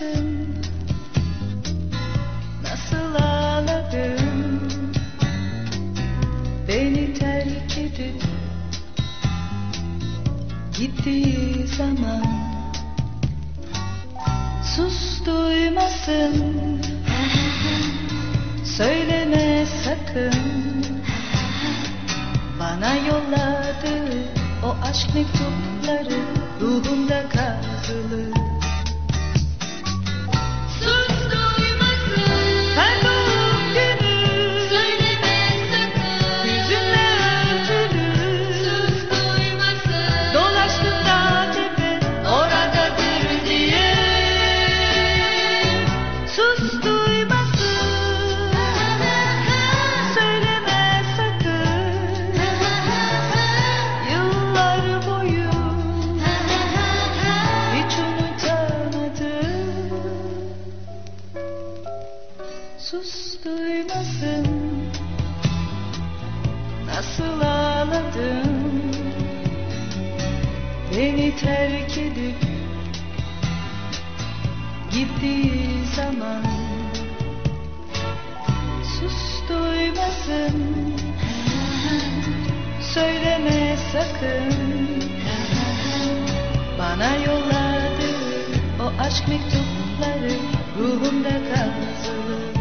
duymasın Nasıl ağladım Beni terk edip Gittiği zaman Sus duymasın. Söyleme sakın. Bana yolladı o aşk mektupları Ruhumda kazılı Sus duymasın. Nasıl ağladım Beni terk edip Gittiği zaman Sus duymasın. Söyleme sakın. Bana yolladı o aşk mektupları Ruhumda kazılı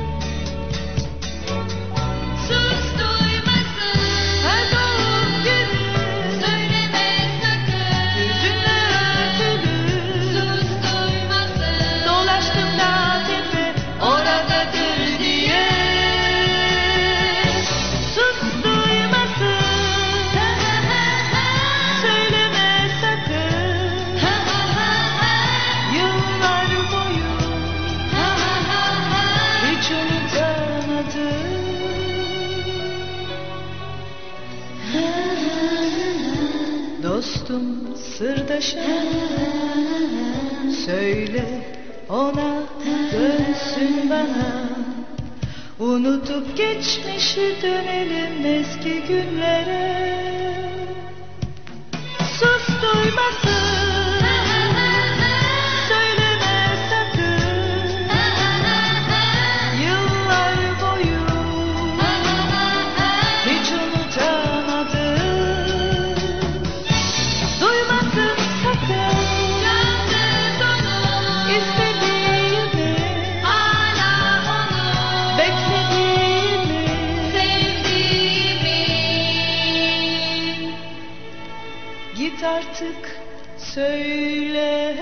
Dostum sırdaşım Söyle ona dönsün bana. Unutup geçmişi dönelim eski günlere. Sus duymasın artık söyle